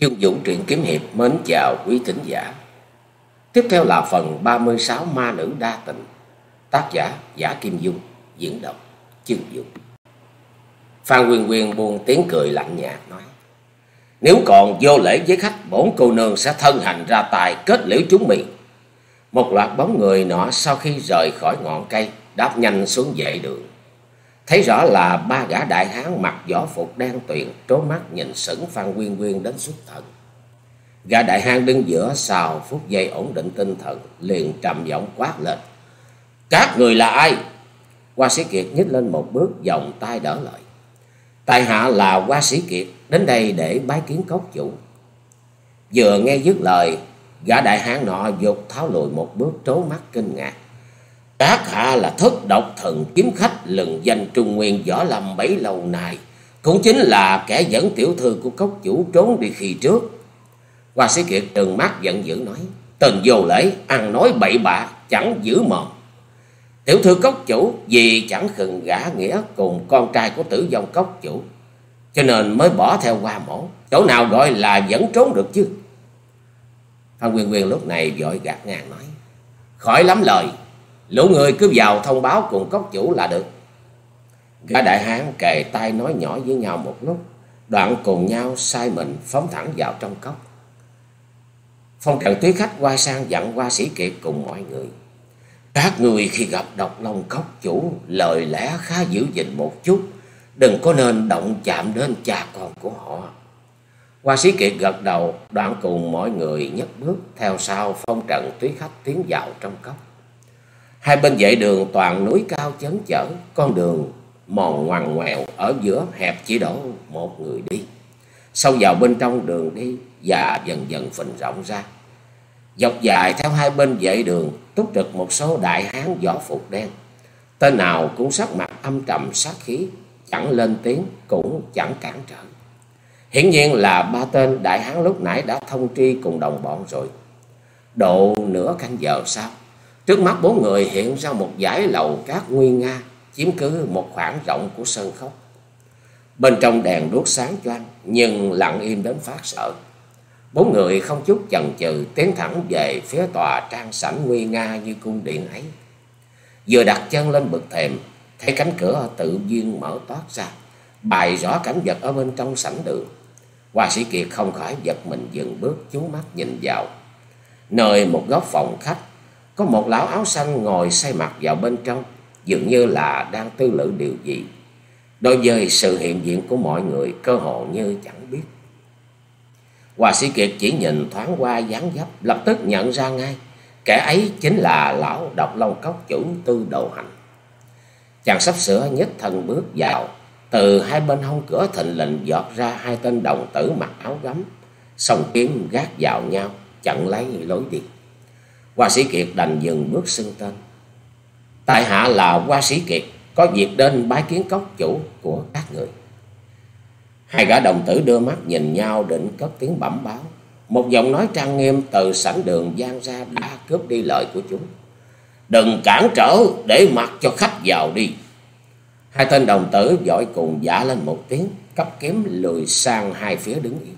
Chương Dũng truyện kiếm hiệp mến chào quý thính giả. Tiếp theo là phần 36 Ma nữ đa tình. Tác giả Giả Kim Dung, diễn đọc Chương Dũng. Phan Quyền Quyền buồn tiếng cười lạnh nhạt nói: "Nếu còn vô lễ với khách, bổn cô nương sẽ thân hành ra tài kết liễu chúng mình." Một loạt bóng người nọ sau khi rời khỏi ngọn cây, đáp nhanh xuống vệ đường. Thấy rõ là ba gã đại hán mặc võ phục đen tuyền trố mắt nhìn sững Phan Quyên Quyên đến xuất thần. Gã đại hán đứng giữa sau phút giây ổn định tinh thần, liền trầm giọng quát lên. Các người là ai? Hoa sĩ Kiệt nhích lên một bước vòng tay đỡ lời. Tại hạ là Hoa sĩ Kiệt, đến đây để bái kiến cốc chủ. Vừa nghe dứt lời, gã đại hán nọ dục tháo lùi một bước trố mắt kinh ngạc. Các hạ là thất độc thần kiếm khách lừng danh trung nguyên võ lâm bấy lâu nay. Cũng chính là kẻ dẫn tiểu thư của cốc chủ trốn đi khi trước. Hoa sĩ Kiệt trừng mắt giận dữ nói. Tình vô lễ, ăn nói bậy bạ, chẳng giữ mồm. Tiểu thư cốc chủ vì chẳng khừng gã nghĩa cùng con trai của tử vong cốc chủ. Cho nên mới bỏ theo qua mổ. Chỗ nào gọi là vẫn trốn được chứ. Phan Quyên Quyên lúc này vội gạt ngang nói. Khỏi lắm lời. Lũ người cứ vào thông báo cùng cốc chủ là được. Gã đại hán kề tay nói nhỏ với nhau một lúc. Đoạn cùng nhau sai mình phóng thẳng vào trong cốc. Phong trần túy khách qua sang dặn qua sĩ kiệt cùng mọi người. Các người khi gặp độc long cốc chủ lời lẽ khá giữ gìn một chút. Đừng có nên động chạm đến cha con của họ. Hoa sĩ kiệt gật đầu đoạn cùng mọi người nhấc bước theo sau phong trần túy khách tiến vào trong cốc. Hai bên vệ đường toàn núi cao chấn chở, con đường mòn ngoằn ngoèo ở giữa hẹp chỉ đổ một người đi. Sâu vào bên trong đường đi và dần dần phình rộng ra. Dọc dài theo hai bên vệ đường túc trực một số đại hán võ phục đen. Tên nào cũng sắc mặt âm trầm sát khí, chẳng lên tiếng cũng chẳng cản trở. Hiển nhiên là ba tên đại hán lúc nãy đã thông tri cùng đồng bọn rồi. Độ nửa canh giờ sau, Trước mắt bốn người hiện ra một dải lầu cát nguy nga, chiếm cứ một khoảng rộng của sân khốc. Bên trong đèn đuốc sáng choang, nhưng lặng im đến phát sợ. Bốn người không chút chần chừ tiến thẳng về phía tòa trang sảnh nguy nga như cung điện ấy. Vừa đặt chân lên bậc thềm, thấy cánh cửa tự nhiên mở toát ra, bày rõ cảnh vật ở bên trong sảnh đường. Hoa sĩ Kiệt không khỏi giật mình dừng bước chú mắt nhìn vào. Nơi một góc phòng khách có một lão áo xanh ngồi say mặt vào bên trong, dường như là đang tư lự điều gì. Đối với sự hiện diện của mọi người, cơ hồ như chẳng biết. Hòa sĩ Kiệt chỉ nhìn thoáng qua dáng dấp, lập tức nhận ra ngay. Kẻ ấy chính là lão độc long cốc chủ tư đầu hành. Chàng sắp sửa nhất thân bước vào, từ hai bên hông cửa thình lình giọt ra hai tên đồng tử mặc áo gấm, song kiếm gác vào nhau, chặn lấy lối đi. Hoa sĩ Kiệt đành dừng bước xưng tên. Tại hạ là Hoa sĩ Kiệt, có việc đến bái kiến cốc chủ của các người. Hai gã đồng tử đưa mắt nhìn nhau định cất tiếng bẩm báo. Một giọng nói trang nghiêm từ sảnh đường gian ra đã cướp đi lời của chúng. Đừng cản trở để mặc cho khách vào đi. Hai tên đồng tử dội cùng giả lên một tiếng, cấp kiếm lùi sang hai phía đứng yên.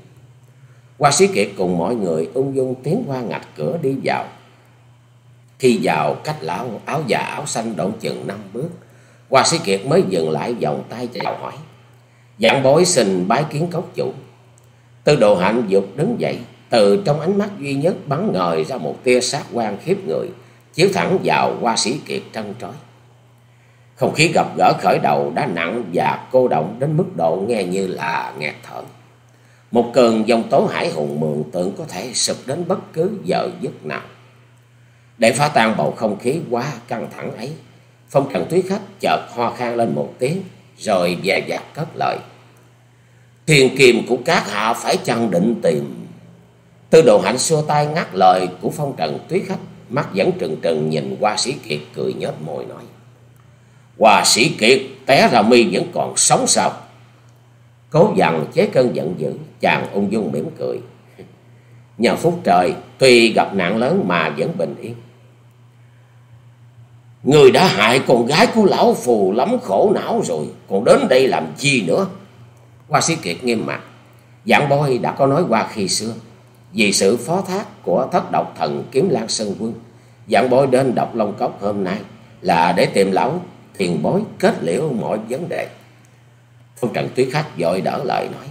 Hoa sĩ Kiệt cùng mọi người ung dung tiến qua ngạch cửa đi vào. Khi vào cách lão áo già áo xanh động chừng năm bước, Hoa sĩ Kiệt mới dừng lại vòng tay chào hỏi. Dạng bối xin bái kiến cốc chủ. Tư đồ hạnh dục đứng dậy, từ trong ánh mắt duy nhất bắn ngời ra một tia sát quan khiếp người, chiếu thẳng vào hoa sĩ Kiệt trăn trói. Không khí gặp gỡ khởi đầu đã nặng và cô động đến mức độ nghe như là nghẹt thở. Một cơn dòng tố hải hùng mường tượng có thể sụp đến bất cứ giờ giấc nào. Để phá tan bầu không khí quá căng thẳng ấy, Phong Trần thúy Khách chợt ho khan lên một tiếng, rồi dè dặt cất lời. Thiên kiềm của các hạ phải chăng định tìm. Tư đồ hạnh xua tay ngắt lời của Phong Trần thúy Khách, mắt vẫn trừng trừng nhìn qua sĩ Kiệt cười nhếch môi nói. Hoa sĩ Kiệt té ra mi vẫn còn sống sao? Cố dằn chế cơn giận dữ, chàng ung dung mỉm cười. Nhờ phúc trời, tuy gặp nạn lớn mà vẫn bình yên. Người đã hại con gái của lão phù lắm khổ não rồi, còn đến đây làm chi nữa? Hoa sĩ Kiệt nghiêm mặt. Dạng bôi đã có nói qua khi xưa, vì sự phó thác của thất độc thần kiếm lan sơn quân, dạng bôi đến độc long cốc hôm nay là để tìm lão tiền bối kết liễu mọi vấn đề. Phong Trần Tuyết Khách dội đỡ lời nói,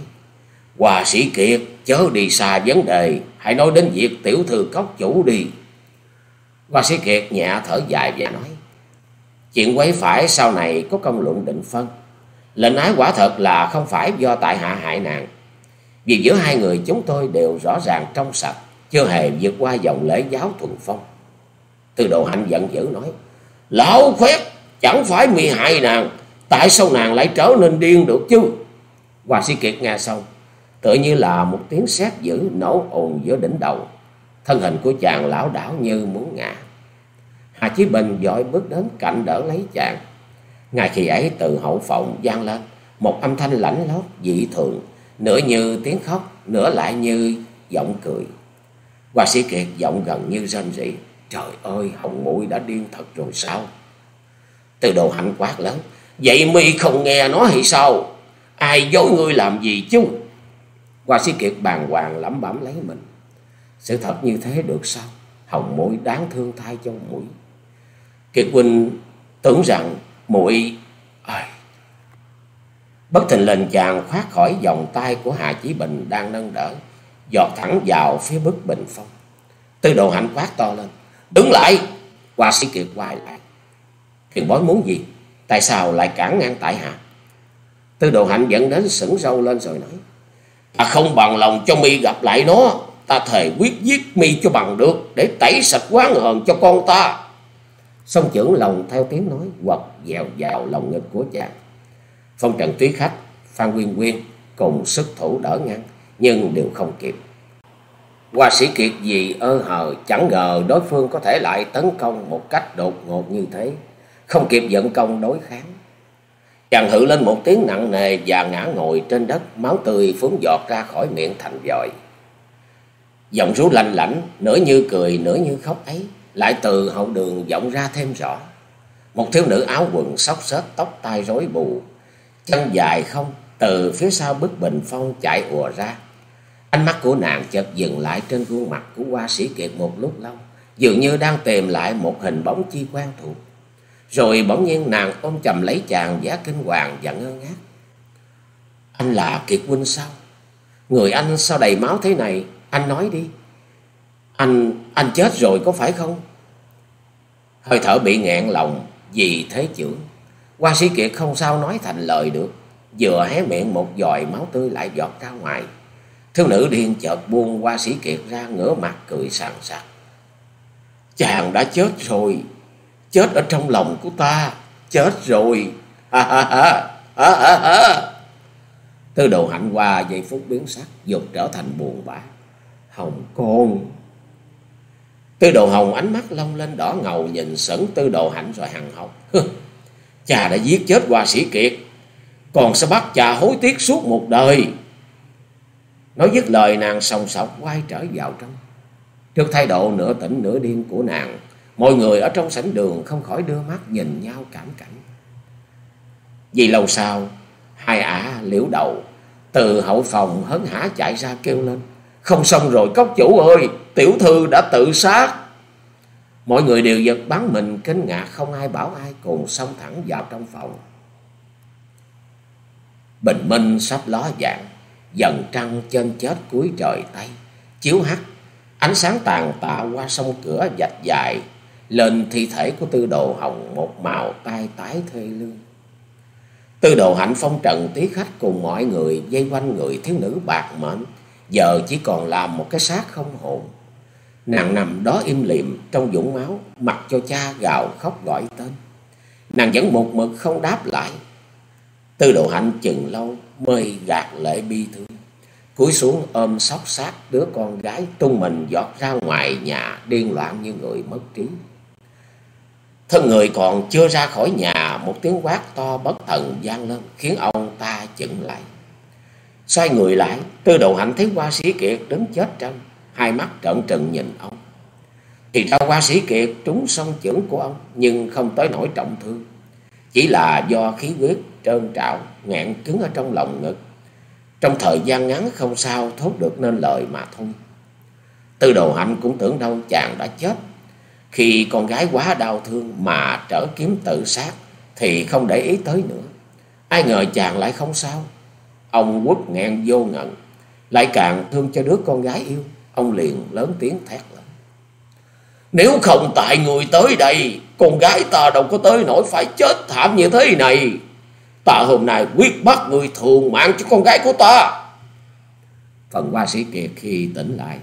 Hòa sĩ Kiệt chớ đi xa vấn đề, hãy nói đến việc tiểu thư cốc chủ đi. Hoa sĩ Kiệt nhẹ thở dài và nói, Chuyện quấy phải sau này có công luận định phân. Lệnh ái quả thật là không phải do tại hạ hại nàng. Vì giữa hai người chúng tôi đều rõ ràng trong sạch, chưa hề vượt qua dòng lễ giáo thuần phong. Từ đồ hạnh giận dữ nói, Lão khoét, chẳng phải mì hại nàng, tại sao nàng lại trở nên điên được chứ? Hòa sĩ Kiệt nghe xong, tự như là một tiếng sét dữ nổ ồn giữa đỉnh đầu. Thân hình của chàng lão đảo như muốn ngã. Hà Chí Bình dội bước đến cạnh đỡ lấy chàng. Ngay khi ấy từ hậu phòng vang lên một âm thanh lãnh lót dị thường, nửa như tiếng khóc, nửa lại như giọng cười. Hoa sĩ Kiệt giọng gần như rên rỉ. Trời ơi, hồng mũi đã điên thật rồi sao? Từ đồ hạnh quát lớn. Vậy mi không nghe nó hay sao? Ai dối ngươi làm gì chứ? Hoa sĩ Kiệt bàng hoàng lẩm bẩm lấy mình. Sự thật như thế được sao? Hồng mũi đáng thương thay cho mũi. Kiệt huynh tưởng rằng muội à. Bất thình lình chàng khoát khỏi vòng tay của Hà Chí Bình đang nâng đỡ, giọt thẳng vào phía bức bình phong. Tư đồ hạnh quát to lên. Đứng lại! Hoa sĩ Kiệt quay lại. Kiệt bói muốn gì? Tại sao lại cản ngang tại hạ? Tư đồ hạnh dẫn đến sững râu lên rồi nói. Ta không bằng lòng cho mi gặp lại nó. Ta thề quyết giết mi cho bằng được để tẩy sạch quán hờn cho con ta. Song trưởng lòng theo tiếng nói quật dèo vào lòng ngực của chàng. Phong trần túy khách, Phan nguyên nguyên cùng sức thủ đỡ ngăn, nhưng đều không kịp. Hoa sĩ Kiệt gì ơ hờ chẳng ngờ đối phương có thể lại tấn công một cách đột ngột như thế, không kịp dẫn công đối kháng. Chàng hự lên một tiếng nặng nề và ngã ngồi trên đất, máu tươi phúng giọt ra khỏi miệng thành vòi. Giọng rú lanh lảnh, nửa như cười, nửa như khóc ấy, lại từ hậu đường vọng ra thêm rõ. Một thiếu nữ áo quần xóc xếch tóc tai rối bù, chân dài không, từ phía sau bức bình phong chạy ùa ra. Ánh mắt của nàng chợt dừng lại trên gương mặt của hoa sĩ kiệt một lúc lâu, dường như đang tìm lại một hình bóng chi quen thuộc. Rồi bỗng nhiên nàng ôm chầm lấy chàng giá kinh hoàng và ngơ ngác. Anh là Kiệt huynh sao? Người anh sao đầy máu thế này? Anh nói đi. Anh, anh chết rồi có phải không? Hơi thở bị nghẹn lòng vì thế trưởng. Qua sĩ Kiệt không sao nói thành lời được. Vừa hé miệng một dòi máu tươi lại giọt ra ngoài. Thiếu nữ điên chợt buông qua sĩ Kiệt ra ngửa mặt cười sàn sạc. Chàng đã chết rồi. Chết ở trong lòng của ta. Chết rồi. Ha ha ha. Ha ha ha. Tư đồ hạnh qua giây phút biến sắc. Dục trở thành buồn bã. Hồng con. Tư đồ hồng ánh mắt long lên đỏ ngầu nhìn sững tư đồ hạnh rồi hằng học. cha đã giết chết hoa sĩ kiệt. Còn sẽ bắt cha hối tiếc suốt một đời. Nói dứt lời nàng sòng sọc quay trở vào trong. Trước thái độ nửa tỉnh nửa điên của nàng, mọi người ở trong sảnh đường không khỏi đưa mắt nhìn nhau cảm cảnh. Vì lâu sau, hai ả liễu đầu, từ hậu phòng hấn hả chạy ra kêu lên. Không xong rồi cốc chủ ơi, tiểu thư đã tự sát. Mọi người đều giật bắn mình kinh ngạc không ai bảo ai cùng xông thẳng vào trong phòng. Bình minh sắp ló dạng, dần trăng trên chết cuối trời Tây, chiếu hắt, ánh sáng tàn tạ qua sông cửa dạch dài, lên thi thể của tư đồ hồng một màu tai tái thê lương. Tư đồ hạnh phong trần tí khách cùng mọi người dây quanh người thiếu nữ bạc mệnh, giờ chỉ còn làm một cái xác không hồn. Nàng nằm đó im lìm trong vũng máu, mặc cho cha gào khóc gọi tên. Nàng vẫn một mực không đáp lại. Tư độ hạnh chừng lâu mới gạt lệ bi thương. Cúi xuống ôm sóc sát đứa con gái tung mình giọt ra ngoài nhà điên loạn như người mất trí. Thân người còn chưa ra khỏi nhà, một tiếng quát to bất thần gian lên, khiến ông ta chững lại. Xoay người lại, tư đồ hạnh thấy hoa sĩ kiệt đứng chết trong, hai mắt trợn trừng nhìn ông. Thì ra qua sĩ kiệt trúng song chưởng của ông, nhưng không tới nỗi trọng thương. Chỉ là do khí huyết trơn trạo, ngẹn cứng ở trong lòng ngực. Trong thời gian ngắn không sao thốt được nên lời mà thôi. Tư đồ hạnh cũng tưởng đâu chàng đã chết. Khi con gái quá đau thương mà trở kiếm tự sát thì không để ý tới nữa. Ai ngờ chàng lại không sao. Ông quất nghẹn vô ngận, Lại càng thương cho đứa con gái yêu. Ông liền lớn tiếng thét lên. Nếu không tại người tới đây, con gái ta đâu có tới nổi phải chết thảm như thế này. Ta hôm nay quyết bắt người thường mạng cho con gái của ta. Phần qua sĩ Kiệt khi tỉnh lại,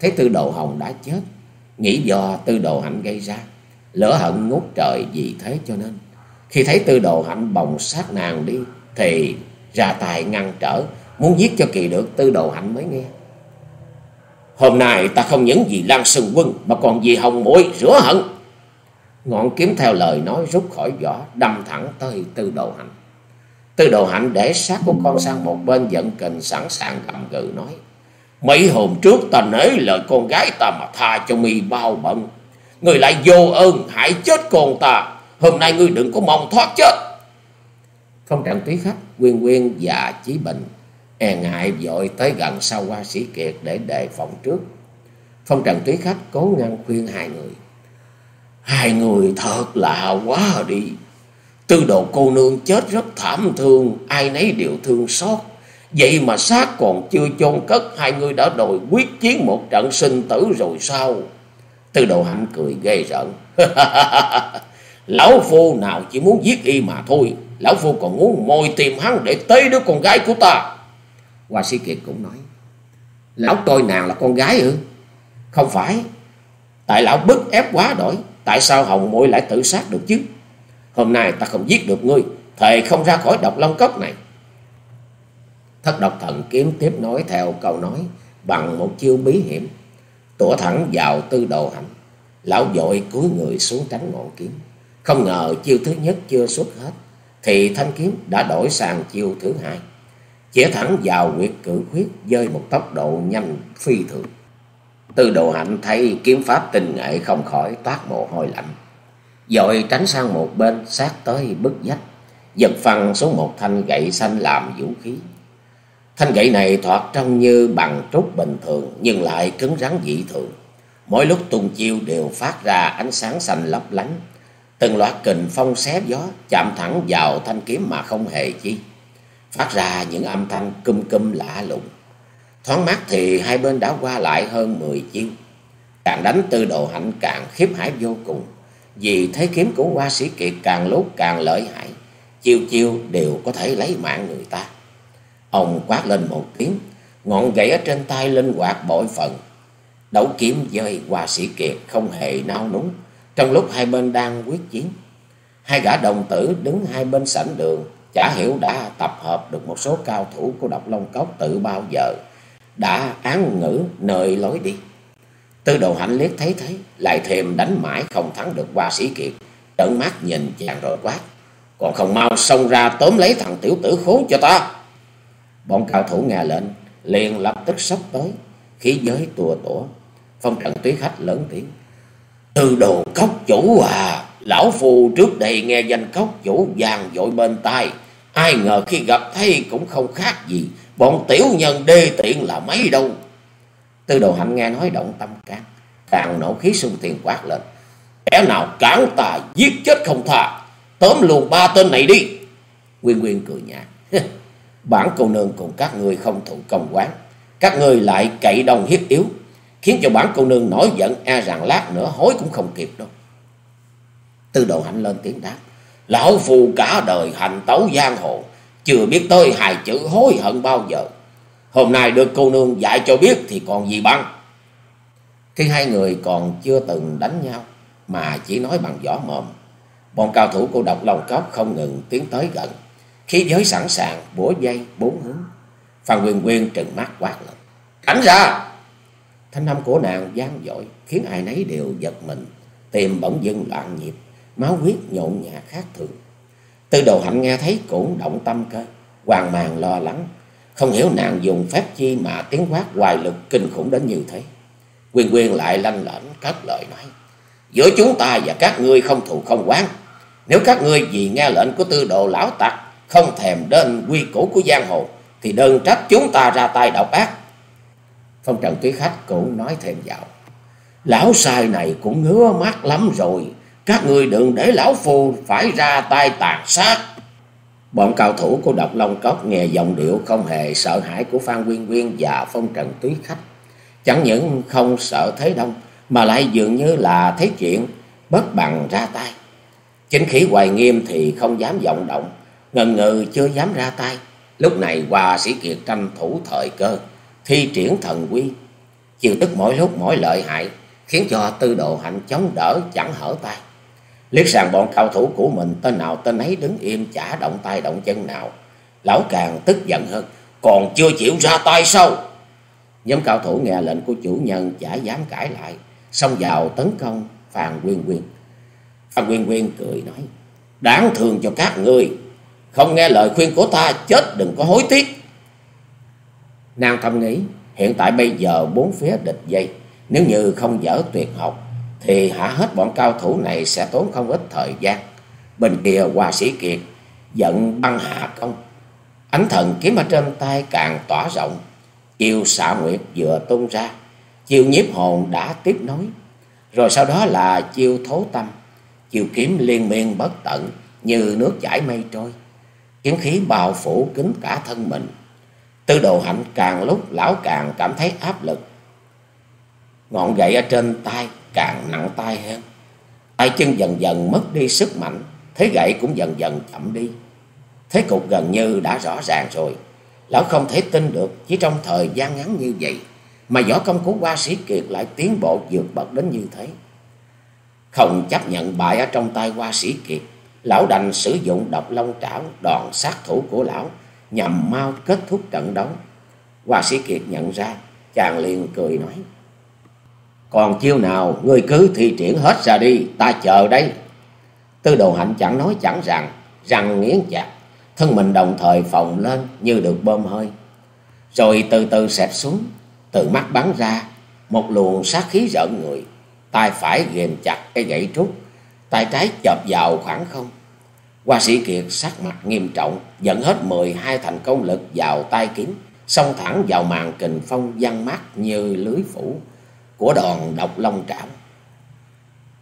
thấy tư đồ hồng đã chết. Nghĩ do tư đồ hạnh gây ra, lỡ hận ngút trời vì thế cho nên. Khi thấy tư đồ hạnh bồng sát nàng đi, thì ra tài ngăn trở, muốn giết cho kỳ được tư đồ hạnh mới nghe. Hôm nay ta không những gì Lan Sừng Quân mà còn vì Hồng Muội rửa hận. Ngọn kiếm theo lời nói rút khỏi vỏ, đâm thẳng tới Tư Đồ Hạnh. Tư Đồ Hạnh để sát của con sang một bên giận kình sẵn sàng gầm gừ nói. Mấy hôm trước ta nể lời con gái ta mà tha cho mi bao bận. Người lại vô ơn hại chết con ta. Hôm nay ngươi đừng có mong thoát chết. Không trạng túy khách, Quyên Quyên và Chí Bình e ngại vội tới gần sau qua sĩ kiệt để đề phòng trước. Phong trần túy khách cố ngăn khuyên hai người. Hai người thật là quá đi. Tư đồ cô nương chết rất thảm thương, ai nấy đều thương xót. Vậy mà xác còn chưa chôn cất, hai người đã đòi quyết chiến một trận sinh tử rồi sao? Tư đồ hạnh cười ghê rợn. Lão phu nào chỉ muốn giết y mà thôi. Lão phu còn muốn mồi tìm hắn để tế đứa con gái của ta. Hoa sĩ Kiệt cũng nói. Lão tôi nàng là con gái ư? Không phải. Tại lão bức ép quá đổi. Tại sao Hồng Mội lại tự sát được chứ? Hôm nay ta không giết được ngươi. Thề không ra khỏi độc long cốc này. Thất độc thần kiếm tiếp nói theo câu nói bằng một chiêu bí hiểm. Tủa thẳng vào tư đồ hạnh. Lão dội cúi người xuống tránh ngọn kiếm. Không ngờ chiêu thứ nhất chưa xuất hết. Thì thanh kiếm đã đổi sang chiêu thứ hai chĩa thẳng vào quyệt cử huyết với một tốc độ nhanh phi thường. Tư đồ hạnh thấy kiếm pháp tinh nghệ không khỏi toát mồ hôi lạnh. Dội tránh sang một bên sát tới bức vách, giật phăng xuống một thanh gậy xanh làm vũ khí. Thanh gậy này thoạt trông như bằng trúc bình thường nhưng lại cứng rắn dị thường. Mỗi lúc tung chiêu đều phát ra ánh sáng xanh lấp lánh. Từng loạt kình phong xé gió chạm thẳng vào thanh kiếm mà không hề chi phát ra những âm thanh cum cum lạ lùng. Thoáng mắt thì hai bên đã qua lại hơn mười chiêu. Càng đánh tư đồ hạnh càng khiếp hải vô cùng. Vì thế kiếm của hoa sĩ kiệt càng lúc càng lợi hại. Chiêu chiêu đều có thể lấy mạng người ta. Ông quát lên một tiếng. Ngọn gậy ở trên tay linh hoạt bội phần. Đấu kiếm dơi hoa sĩ kiệt không hề nao núng. Trong lúc hai bên đang quyết chiến. Hai gã đồng tử đứng hai bên sảnh đường Chả hiểu đã tập hợp được một số cao thủ của độc Long Cốc tự bao giờ đã án ngữ nơi lối đi. Tư đồ hạnh liếc thấy thấy, lại thêm đánh mãi không thắng được qua sĩ kiệt, trợn mắt nhìn chàng rồi quát. Còn không mau xông ra tóm lấy thằng tiểu tử khốn cho ta. Bọn cao thủ nghe lệnh, liền lập tức sắp tới, khí giới tùa tủa. Phong trần túy khách lớn tiếng. Tư đồ cốc chủ à, lão phù trước đây nghe danh cốc chủ vàng dội bên tai Ai ngờ khi gặp thấy cũng không khác gì. Bọn tiểu nhân đê tiện là mấy đâu. Tư đồ hạnh nghe nói động tâm can. Càng nổ khí xung tiền quát lên. Kẻ nào cản ta giết chết không tha. Tóm luôn ba tên này đi. Quyên Quyên cười nhạt. Bản cô nương cùng các người không thụ công quán. Các người lại cậy đông hiếp yếu. Khiến cho bản cô nương nổi giận e rằng lát nữa hối cũng không kịp đâu. Tư đồ hạnh lên tiếng đáp. Lão phù cả đời hành tấu giang hồ, chưa biết tới hai chữ hối hận bao giờ. Hôm nay được cô nương dạy cho biết thì còn gì bằng. Khi hai người còn chưa từng đánh nhau, mà chỉ nói bằng võ mồm, bọn cao thủ cô độc lòng cóc không ngừng tiến tới gần. Khí giới sẵn sàng, bủa dây, bốn hướng. Phan Quyền Quyên trừng mắt quát lên. Cảnh ra! Thanh âm của nàng gian dội, khiến ai nấy đều giật mình, tìm bỗng dưng loạn nhịp máu huyết nhộn nhạt khác thường. Tư đồ hạnh nghe thấy cũng động tâm cơ, hoàng màng lo lắng, không hiểu nàng dùng phép chi mà tiếng quát hoài lực kinh khủng đến như thế. Quyên Quyên lại lanh lảnh cất lời nói, giữa chúng ta và các ngươi không thù không quán. Nếu các ngươi vì nghe lệnh của tư đồ lão tặc, không thèm đến quy củ của giang hồ, thì đừng trách chúng ta ra tay độc ác. Phong trần Tuyết khách cũng nói thêm vào. Lão sai này cũng ngứa mắt lắm rồi. Các người đừng để lão phù phải ra tay tàn sát. Bọn cao thủ của độc Long Cốc nghe giọng điệu không hề sợ hãi của Phan Quyên Quyên và Phong Trần Túy Khách. Chẳng những không sợ thế đông, mà lại dường như là thấy chuyện bất bằng ra tay. Chính khí hoài nghiêm thì không dám vọng động, ngần ngừ chưa dám ra tay. Lúc này hòa Sĩ Kiệt tranh thủ thời cơ, thi triển thần quy, chiều tức mỗi lúc mỗi lợi hại, khiến cho tư độ hạnh chống đỡ chẳng hở tay. Liếc sang bọn cao thủ của mình, tên nào tên ấy đứng im chả động tay động chân nào. Lão càng tức giận hơn, còn chưa chịu ra tay sao? Nhóm cao thủ nghe lệnh của chủ nhân chả dám cãi lại, xông vào tấn công Phan Quyên Quyên. Phan Quyên Quyên cười nói, đáng thương cho các ngươi, không nghe lời khuyên của ta chết đừng có hối tiếc. Nàng thầm nghĩ, hiện tại bây giờ bốn phía địch dây, nếu như không dở tuyệt học, thì hạ hết bọn cao thủ này sẽ tốn không ít thời gian. Bên kia hòa Sĩ Kiệt giận băng hạ công. Ánh thần kiếm ở trên tay càng tỏa rộng. Chiều xạ nguyệt vừa tung ra. Chiều nhiếp hồn đã tiếp nối. Rồi sau đó là chiêu thố tâm. Chiều kiếm liên miên bất tận như nước chảy mây trôi. Kiếm khí bao phủ kín cả thân mình. Tư đồ hạnh càng lúc lão càng cảm thấy áp lực. Ngọn gậy ở trên tay càng nặng tay hơn. Tay chân dần dần mất đi sức mạnh, thế gậy cũng dần dần chậm đi. Thế cục gần như đã rõ ràng rồi. Lão không thể tin được chỉ trong thời gian ngắn như vậy mà võ công của Hoa Sĩ Kiệt lại tiến bộ vượt bậc đến như thế. Không chấp nhận bại ở trong tay Hoa Sĩ Kiệt, lão đành sử dụng độc long trảo đòn sát thủ của lão nhằm mau kết thúc trận đấu. Hoa Sĩ Kiệt nhận ra, chàng liền cười nói. Còn chiêu nào ngươi cứ thi triển hết ra đi, ta chờ đây. Tư đồ hạnh chẳng nói chẳng rằng, răng nghiến chặt, thân mình đồng thời phồng lên như được bơm hơi. Rồi từ từ xẹp xuống, từ mắt bắn ra, một luồng sát khí rợn người, tay phải ghềm chặt cái gậy trúc, tay trái chộp vào khoảng không. Hoa sĩ Kiệt sắc mặt nghiêm trọng, dẫn hết mười hai thành công lực vào tay kiếm, xông thẳng vào màn kình phong văn mắt như lưới phủ, của đòn độc long trảo.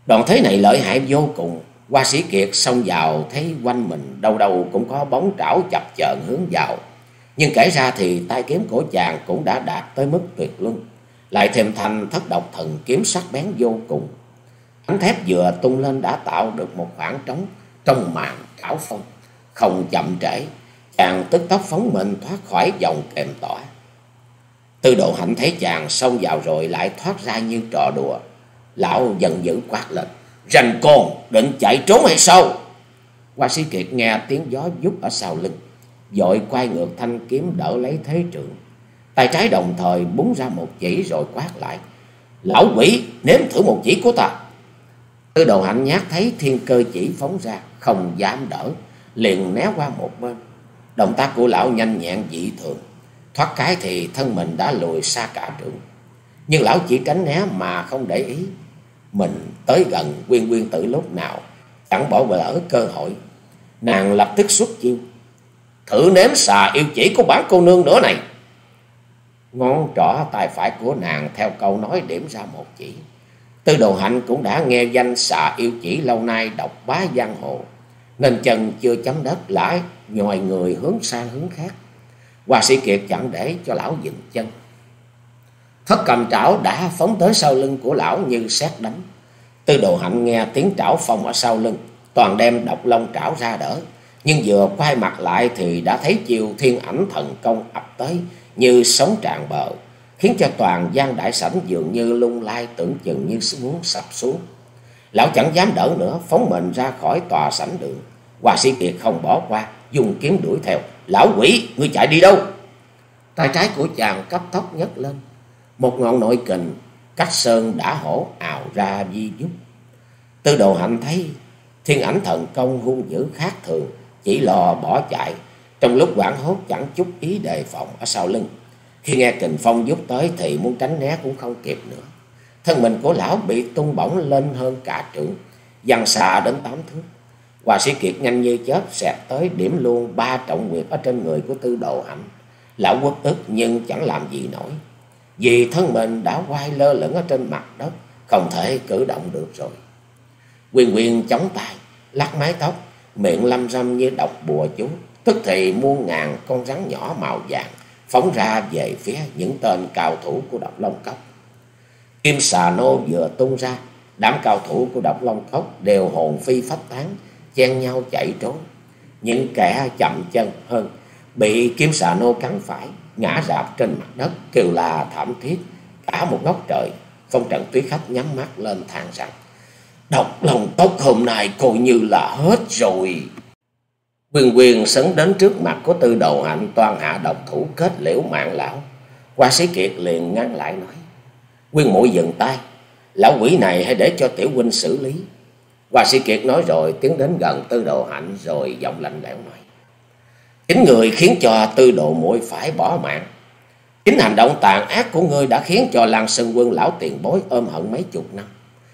Đòn thế này lợi hại vô cùng, Hoa sĩ Kiệt xông vào thấy quanh mình đâu đâu cũng có bóng trảo chập chờn hướng vào. Nhưng kể ra thì tay kiếm của chàng cũng đã đạt tới mức tuyệt luân. Lại thêm thành thất độc thần kiếm sắc bén vô cùng. Ánh thép vừa tung lên đã tạo được một khoảng trống trong màn trảo phong. Không chậm trễ, chàng tức tốc phóng mình thoát khỏi dòng kèm tỏa. Tư độ hạnh thấy chàng xông vào rồi lại thoát ra như trò đùa. Lão giận dữ quát lên. Rành con, định chạy trốn hay sao? Hoa sĩ kiệt nghe tiếng gió giúp ở sau lưng. Dội quay ngược thanh kiếm đỡ lấy thế trưởng. Tay trái đồng thời búng ra một chỉ rồi quát lại. Lão quỷ, nếm thử một chỉ của ta. Tư đồ hạnh nhát thấy thiên cơ chỉ phóng ra, không dám đỡ, liền né qua một bên. Động tác của lão nhanh nhẹn dị thường. Thoát cái thì thân mình đã lùi xa cả trượng. Nhưng lão chỉ tránh né mà không để ý. Mình tới gần quyên quyên tử lúc nào, chẳng bỏ lỡ cơ hội. Nàng lập tức xuất chiêu. Thử nếm xà yêu chỉ của bản cô nương nữa này. Ngón trỏ tay phải của nàng theo câu nói điểm ra một chỉ. Tư đồ hạnh cũng đã nghe danh xà yêu chỉ lâu nay độc bá giang hồ. Nên chân chưa chấm đất lại nhòi người hướng sang hướng khác. Hoa sĩ Kiệt chẳng để cho lão dừng chân. Thất cầm trảo đã phóng tới sau lưng của lão như xét đánh. Tư đồ hạnh nghe tiếng trảo phong ở sau lưng, toàn đem độc long trảo ra đỡ. Nhưng vừa quay mặt lại thì đã thấy chiều thiên ảnh thần công ập tới như sóng tràn bờ, khiến cho toàn gian đại sảnh dường như lung lai tưởng chừng như muốn sập xuống. Lão chẳng dám đỡ nữa, phóng mình ra khỏi tòa sảnh đường. Hòa sĩ Kiệt không bỏ qua, dùng kiếm đuổi theo. Lão quỷ, ngươi chạy đi đâu? Tay trái của chàng cấp tóc nhấc lên. Một ngọn nội kình, cách sơn đã hổ ào ra di dút. Tư đồ hạnh thấy thiên ảnh thần công hung dữ khác thường, chỉ lò bỏ chạy. Trong lúc quảng hốt chẳng chút ý đề phòng ở sau lưng. Khi nghe kình phong giúp tới thì muốn tránh né cũng không kịp nữa. Thân mình của lão bị tung bổng lên hơn cả trưởng, dằn xà đến tám thước. Hòa sĩ Kiệt nhanh như chớp xẹt tới điểm luôn ba trọng nguyệt ở trên người của tư đồ hạnh. Lão quốc ức nhưng chẳng làm gì nổi. Vì thân mình đã quay lơ lửng ở trên mặt đất, không thể cử động được rồi. Quyền quyền chống tay, lắc mái tóc, miệng lâm râm như độc bùa chú. Tức thì muôn ngàn con rắn nhỏ màu vàng phóng ra về phía những tên cao thủ của độc long cốc. Kim xà nô vừa tung ra, đám cao thủ của độc long cốc đều hồn phi phách tán, chen nhau chạy trốn. Những kẻ chậm chân hơn, bị kiếm xà nô cắn phải, ngã rạp trên mặt đất, kêu là thảm thiết, cả một góc trời. Phong trần tuyết khách nhắm mắt lên than rằng, độc lòng tốt hôm nay coi như là hết rồi. Quyền quyền sấn đến trước mặt của tư đầu hạnh toàn hạ độc thủ kết liễu mạng lão. Qua sĩ kiệt liền ngăn lại nói. Quyên mũi dừng tay. Lão quỷ này hãy để cho tiểu huynh xử lý. Hoa sĩ kiệt nói rồi tiến đến gần tư đồ hạnh rồi giọng lạnh lẽo nói. Chính người khiến cho tư đồ muội phải bỏ mạng. Chính hành động tàn ác của ngươi đã khiến cho Lan Sơn quân lão tiền bối ôm hận mấy chục năm.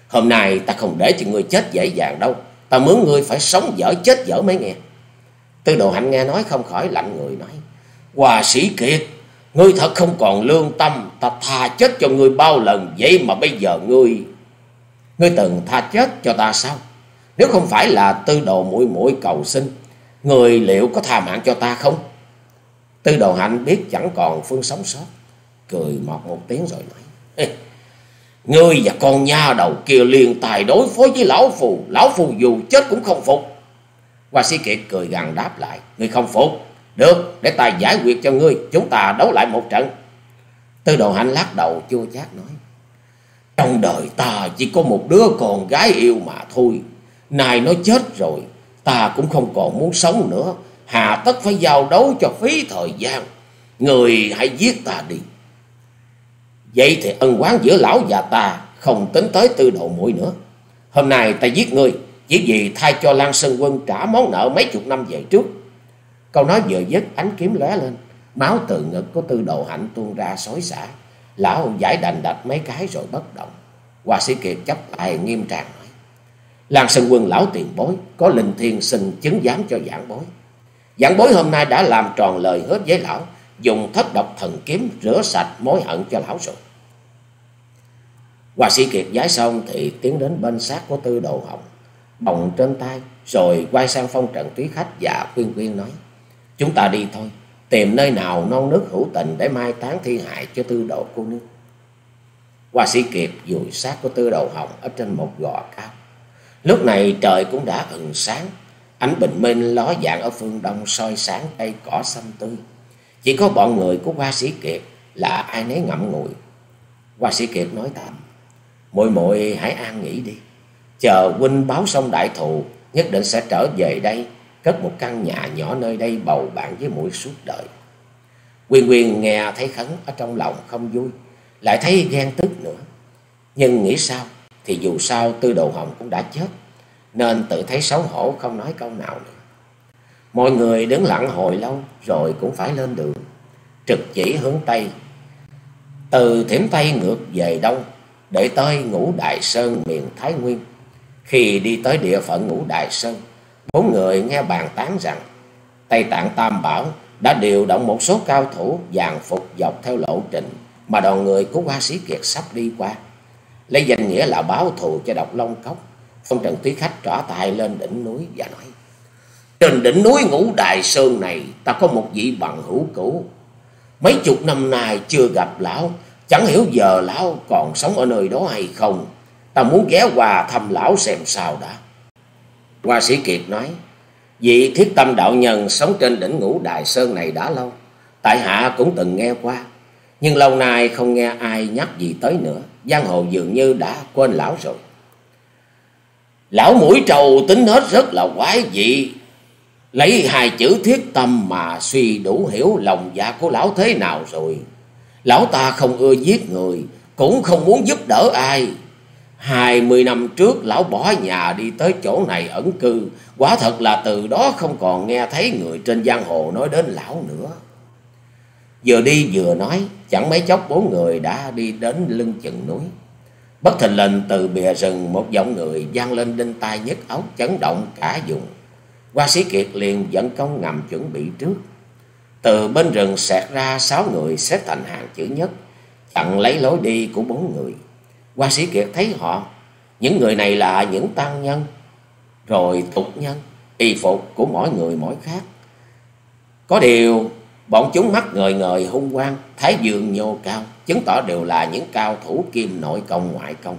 Hôm nay ta không để cho ngươi chết dễ dàng đâu. Ta muốn ngươi phải sống dở chết dở mới nghe. Tư đồ hạnh nghe nói không khỏi lạnh người nói. Hòa sĩ kiệt, ngươi thật không còn lương tâm, ta tha chết cho ngươi bao lần, vậy mà bây giờ ngươi... Ngươi từng tha chết cho ta sao? Nếu không phải là tư đồ mũi mũi cầu xin, người liệu có tha mạng cho ta không? Tư đồ hạnh biết chẳng còn phương sống sót, cười mọt một tiếng rồi nói. Ngươi và con nha đầu kia liền tài đối phó với lão phù, lão phù dù chết cũng không phục. Hoa sĩ kiệt cười gằn đáp lại. Ngươi không phục. Được, để ta giải quyết cho ngươi. Chúng ta đấu lại một trận. Tư đồ hạnh lắc đầu chua chát nói. Trong đời ta chỉ có một đứa con gái yêu mà thôi. Này nó chết rồi. Ta cũng không còn muốn sống nữa. Hà tất phải giao đấu cho phí thời gian. Người hãy giết ta đi. Vậy thì ân quán giữa lão và ta không tính tới tư độ mũi nữa. Hôm nay ta giết ngươi chỉ vì thay cho Lan Sơn Quân trả món nợ mấy chục năm về trước. Câu nói vừa dứt ánh kiếm lóe lên, máu từ ngực của tư đồ hạnh tuôn ra xối xả. Lão giải đành đạch mấy cái rồi bất động. Hoa sĩ Kiệt chấp lại nghiêm trang. Lan Sơn Quân lão tiền bối, có linh thiên xin chứng giám cho giảng bối. Giảng bối hôm nay đã làm tròn lời hứa với lão, dùng thất độc thần kiếm rửa sạch mối hận cho lão rồi. hòa sĩ Kiệt giải xong thì tiến đến bên sát của tư đồ hồng bồng trên tay, rồi quay sang phong trần túy khách và khuyên khuyên nói. Chúng ta đi thôi, tìm nơi nào non nước hữu tình để mai tán thi hại cho tư đồ cô nương. Hoa sĩ Kiệt dùi xác của tư đầu hồng ở trên một gò cao. Lúc này trời cũng đã ừng sáng, ánh bình minh ló dạng ở phương đông soi sáng cây cỏ xanh tươi. Chỉ có bọn người của Hoa sĩ Kiệt là ai nấy ngậm ngùi. Hoa sĩ Kiệt nói tạm, muội muội hãy an nghỉ đi. Chờ huynh báo xong đại thù, nhất định sẽ trở về đây, cất một căn nhà nhỏ nơi đây bầu bạn với mũi suốt đời. Quyên Quyên nghe thấy khấn ở trong lòng không vui, lại thấy ghen tức nữa. Nhưng nghĩ sao, thì dù sao Tư Đồ Hồng cũng đã chết, nên tự thấy xấu hổ không nói câu nào nữa. Mọi người đứng lặng hồi lâu rồi cũng phải lên đường, trực chỉ hướng Tây. Từ thiểm Tây ngược về Đông, để tới ngũ Đại Sơn miền Thái Nguyên. Khi đi tới địa phận ngũ Đại Sơn, bốn người nghe bàn tán rằng Tây Tạng Tam Bảo đã điều động một số cao thủ dàn phục dọc theo lộ trình mà đoàn người của Hoa Sĩ Kiệt sắp đi qua. Lấy danh nghĩa là báo thù cho độc Long Cốc, Phong Trần Túy Khách trỏ tay lên đỉnh núi và nói Trên đỉnh núi ngũ Đại Sơn này ta có một vị bằng hữu cũ. Mấy chục năm nay chưa gặp lão, chẳng hiểu giờ lão còn sống ở nơi đó hay không ta muốn ghé qua thăm lão xem sao đã. Hoa sĩ Kiệt nói, vị thiết tâm đạo nhân sống trên đỉnh ngũ Đại Sơn này đã lâu. Tại hạ cũng từng nghe qua, nhưng lâu nay không nghe ai nhắc gì tới nữa. Giang hồ dường như đã quên lão rồi. Lão mũi trầu tính hết rất là quái dị. Lấy hai chữ thiết tâm mà suy đủ hiểu lòng dạ của lão thế nào rồi. Lão ta không ưa giết người, cũng không muốn giúp đỡ ai. Hai mươi năm trước lão bỏ nhà đi tới chỗ này ẩn cư, quả thật là từ đó không còn nghe thấy người trên giang hồ nói đến lão nữa. Vừa đi vừa nói, chẳng mấy chốc bốn người đã đi đến lưng chừng núi. Bất thình lình từ bìa rừng một giọng người vang lên đinh tai nhức óc chấn động cả vùng. qua sĩ Kiệt liền dẫn công ngầm chuẩn bị trước. Từ bên rừng xẹt ra sáu người xếp thành hàng chữ nhất, chặn lấy lối đi của bốn người. qua sĩ Kiệt thấy họ, những người này là những tăng nhân, rồi tục nhân, y phục của mỗi người mỗi khác. Có điều bọn chúng mắt ngời ngời hung quang, thái dương nhô cao, chứng tỏ đều là những cao thủ kim nội công ngoại công.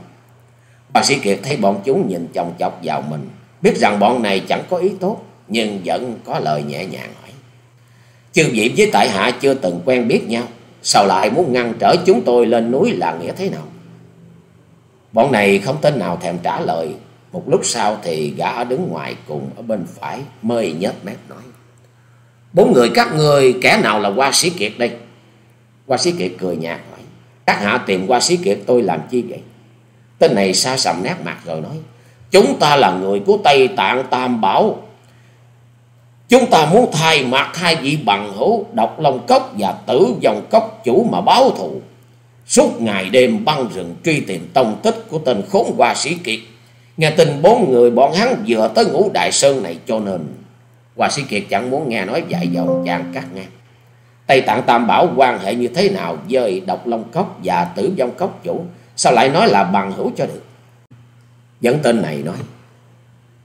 Bác sĩ Kiệt thấy bọn chúng nhìn chòng chọc vào mình, biết rằng bọn này chẳng có ý tốt, nhưng vẫn có lời nhẹ nhàng hỏi. Chư vị với tại hạ chưa từng quen biết nhau, sao lại muốn ngăn trở chúng tôi lên núi là nghĩa thế nào? Bọn này không tên nào thèm trả lời. Một lúc sau thì gã ở đứng ngoài cùng ở bên phải mời nhớt mép nói. Bốn người các người, kẻ nào là hoa sĩ kiệt đây? Hoa sĩ kiệt cười nhạt hỏi. Các hạ tìm hoa sĩ kiệt, tôi làm chi vậy? Tên này xa sầm nét mặt rồi nói. Chúng ta là người của Tây Tạng Tam Bảo. Chúng ta muốn thay mặt hai vị bằng hữu, độc long cốc và tử dòng cốc chủ mà báo thù. Suốt ngày đêm băng rừng truy tìm tông tích của tên khốn hoa sĩ kiệt. Nghe tin bốn người bọn hắn vừa tới ngũ đại sơn này cho nên Hòa sĩ kiệt chẳng muốn nghe nói dạy dòng chàng cắt ngang. Tây Tạng Tam Bảo quan hệ như thế nào với độc long cốc và tử vong cốc chủ Sao lại nói là bằng hữu cho được? Dẫn tên này nói.